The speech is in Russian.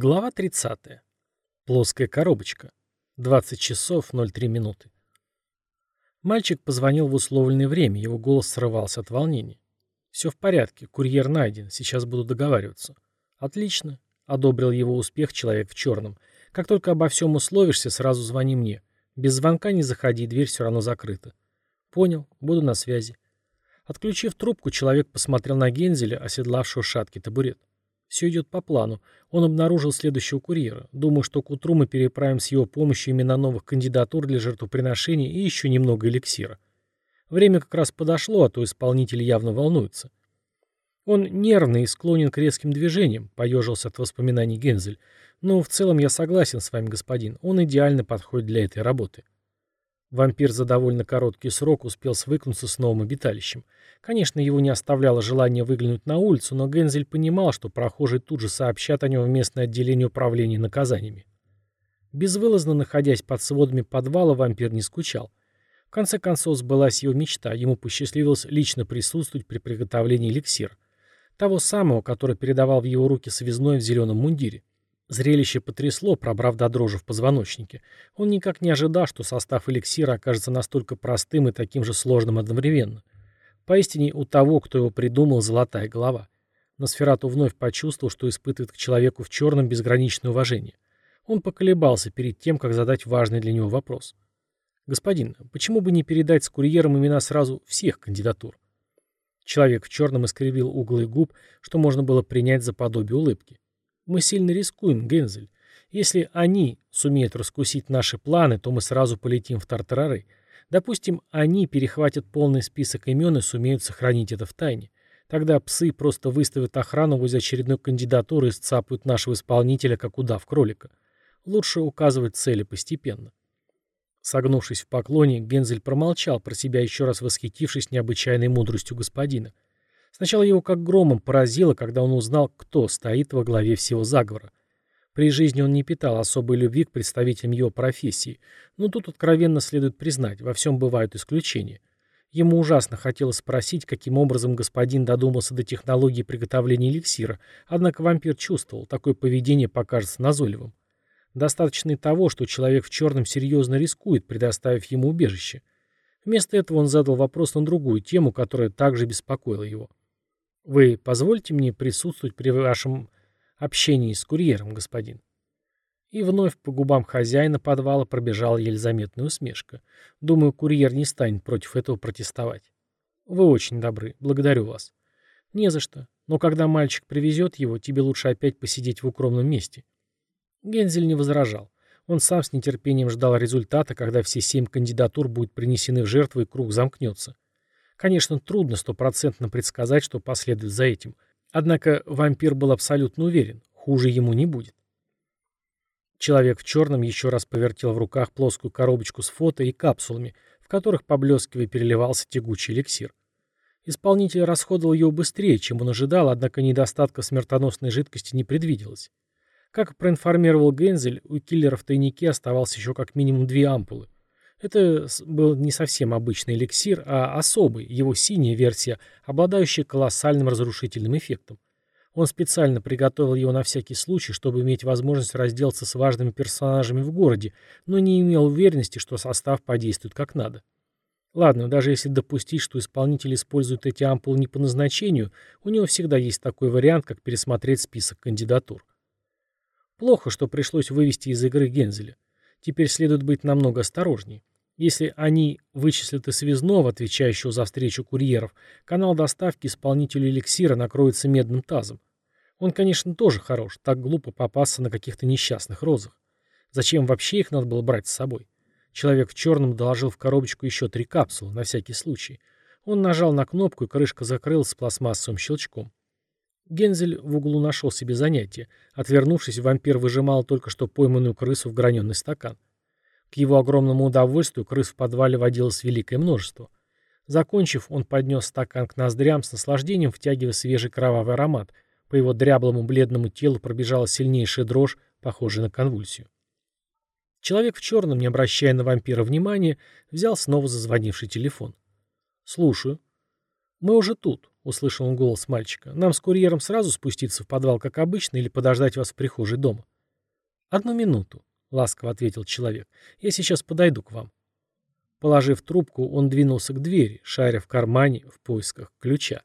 Глава 30. Плоская коробочка. 20 часов 03 минуты. Мальчик позвонил в условленное время, его голос срывался от волнения. «Все в порядке, курьер найден, сейчас буду договариваться». «Отлично», — одобрил его успех человек в черном. «Как только обо всем условишься, сразу звони мне. Без звонка не заходи, дверь все равно закрыта». «Понял, буду на связи». Отключив трубку, человек посмотрел на Гензеля, оседлавшего шаткий табурет. Все идет по плану. Он обнаружил следующего курьера. Думаю, что к утру мы переправим с его помощью имена новых кандидатур для жертвоприношений и еще немного эликсира. Время как раз подошло, а то исполнитель явно волнуется. Он нервный и склонен к резким движениям, поежился от воспоминаний Гензель. Но в целом я согласен с вами, господин. Он идеально подходит для этой работы. Вампир за довольно короткий срок успел свыкнуться с новым обиталищем. Конечно, его не оставляло желание выглянуть на улицу, но Гензель понимал, что прохожие тут же сообщат о нем в местное отделение управления наказаниями. Безвылазно находясь под сводами подвала, вампир не скучал. В конце концов, сбылась его мечта, ему посчастливилось лично присутствовать при приготовлении эликсира. Того самого, который передавал в его руки связной в зеленом мундире. Зрелище потрясло, пробрав до дрожи в позвоночнике. Он никак не ожидал, что состав эликсира окажется настолько простым и таким же сложным одновременно. Поистине, у того, кто его придумал, золотая голова. Носферату вновь почувствовал, что испытывает к человеку в черном безграничное уважение. Он поколебался перед тем, как задать важный для него вопрос. «Господин, почему бы не передать с курьером имена сразу всех кандидатур?» Человек в черном искривил углы губ, что можно было принять за подобие улыбки. Мы сильно рискуем, Гензель. Если они сумеют раскусить наши планы, то мы сразу полетим в Тартарары. Допустим, они перехватят полный список имен и сумеют сохранить это в тайне. Тогда псы просто выставят охрану возле очередной кандидатуры и сцапают нашего исполнителя, как удав кролика. Лучше указывать цели постепенно. Согнувшись в поклоне, Гензель промолчал, про себя еще раз восхитившись необычайной мудростью господина. Сначала его как громом поразило, когда он узнал, кто стоит во главе всего заговора. При жизни он не питал особой любви к представителям его профессии, но тут откровенно следует признать, во всем бывают исключения. Ему ужасно хотелось спросить, каким образом господин додумался до технологии приготовления эликсира, однако вампир чувствовал, такое поведение покажется назойливым. Достаточно и того, что человек в черном серьезно рискует, предоставив ему убежище. Вместо этого он задал вопрос на другую тему, которая также беспокоила его. Вы позвольте мне присутствовать при вашем общении с курьером, господин?» И вновь по губам хозяина подвала пробежала еле заметная усмешка. Думаю, курьер не станет против этого протестовать. Вы очень добры. Благодарю вас. Не за что. Но когда мальчик привезет его, тебе лучше опять посидеть в укромном месте. Гензель не возражал. Он сам с нетерпением ждал результата, когда все семь кандидатур будут принесены в жертву и круг замкнется. Конечно, трудно стопроцентно предсказать, что последует за этим. Однако вампир был абсолютно уверен, хуже ему не будет. Человек в черном еще раз повертел в руках плоскую коробочку с фото и капсулами, в которых, поблескивая, переливался тягучий эликсир. Исполнитель расходовал его быстрее, чем он ожидал, однако недостатка смертоносной жидкости не предвиделось. Как проинформировал Гензель, у киллера в тайнике оставалось еще как минимум две ампулы. Это был не совсем обычный эликсир, а особый, его синяя версия, обладающая колоссальным разрушительным эффектом. Он специально приготовил его на всякий случай, чтобы иметь возможность разделаться с важными персонажами в городе, но не имел уверенности, что состав подействует как надо. Ладно, даже если допустить, что исполнитель использует эти ампулы не по назначению, у него всегда есть такой вариант, как пересмотреть список кандидатур. Плохо, что пришлось вывести из игры Гензеля. Теперь следует быть намного осторожнее. Если они вычислят и связного, отвечающего за встречу курьеров, канал доставки исполнителю эликсира накроется медным тазом. Он, конечно, тоже хорош, так глупо попасться на каких-то несчастных розах. Зачем вообще их надо было брать с собой? Человек в черном доложил в коробочку еще три капсулы, на всякий случай. Он нажал на кнопку, и крышка закрылась пластмассовым щелчком. Гензель в углу нашел себе занятие. Отвернувшись, вампир выжимал только что пойманную крысу в граненый стакан. К его огромному удовольствию крыс в подвале водилось великое множество. Закончив, он поднес стакан к ноздрям с наслаждением, втягивая свежий кровавый аромат. По его дряблому бледному телу пробежала сильнейшая дрожь, похожая на конвульсию. Человек в черном, не обращая на вампира внимания, взял снова зазвонивший телефон. «Слушаю». «Мы уже тут», — услышал он голос мальчика. «Нам с курьером сразу спуститься в подвал, как обычно, или подождать вас в прихожей дома?» «Одну минуту», — ласково ответил человек. «Я сейчас подойду к вам». Положив трубку, он двинулся к двери, шаря в кармане в поисках ключа.